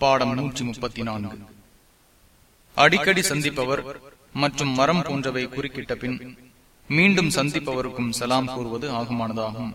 பாடம் நூற்றி முப்பத்தி நான்கு அடிக்கடி சந்திப்பவர் மற்றும் மரம் போன்றவை குறுக்கிட்ட பின் மீண்டும் சந்திப்பவருக்கும் சலாம் கூறுவது ஆகுமானதாகும்.